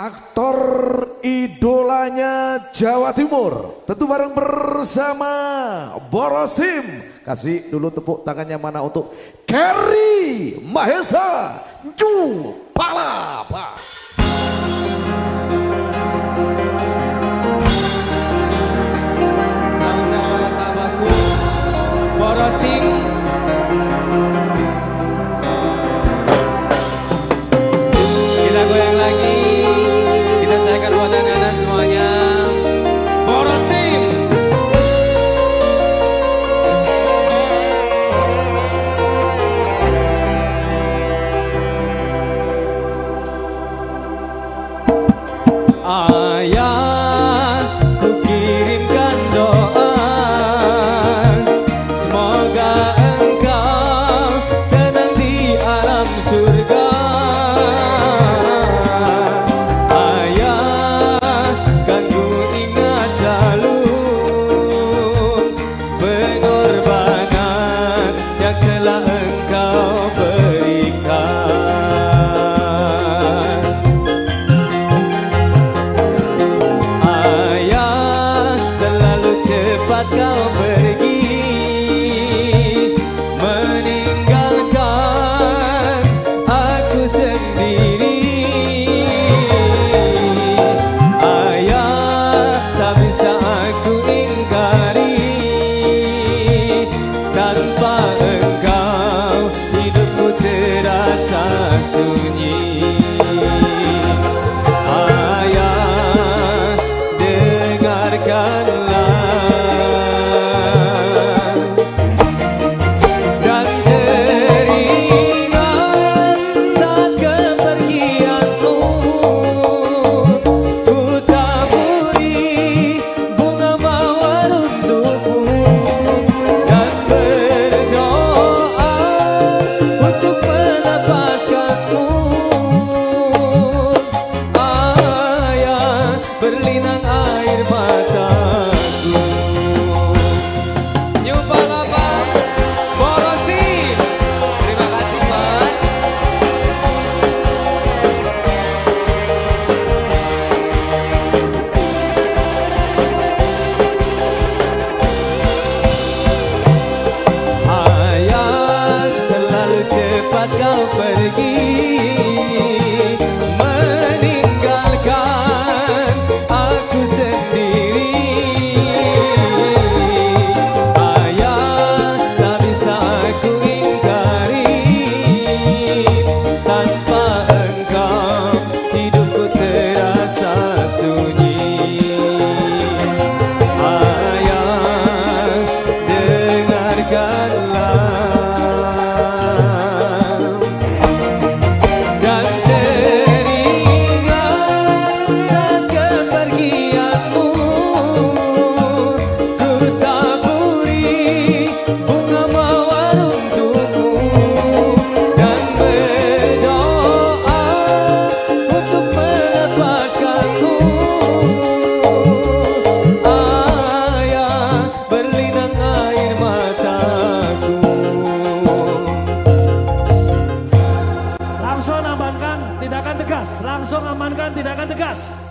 aktor idolanya Jawa Timur. Tentu bareng bersama Boros Tim. Kasih dulu tepuk tangannya mana untuk Kerry Mahesa Ju Palapa. Sama-sama sahabatku Boros Tim tegas, langsung amankan tindakan tegas.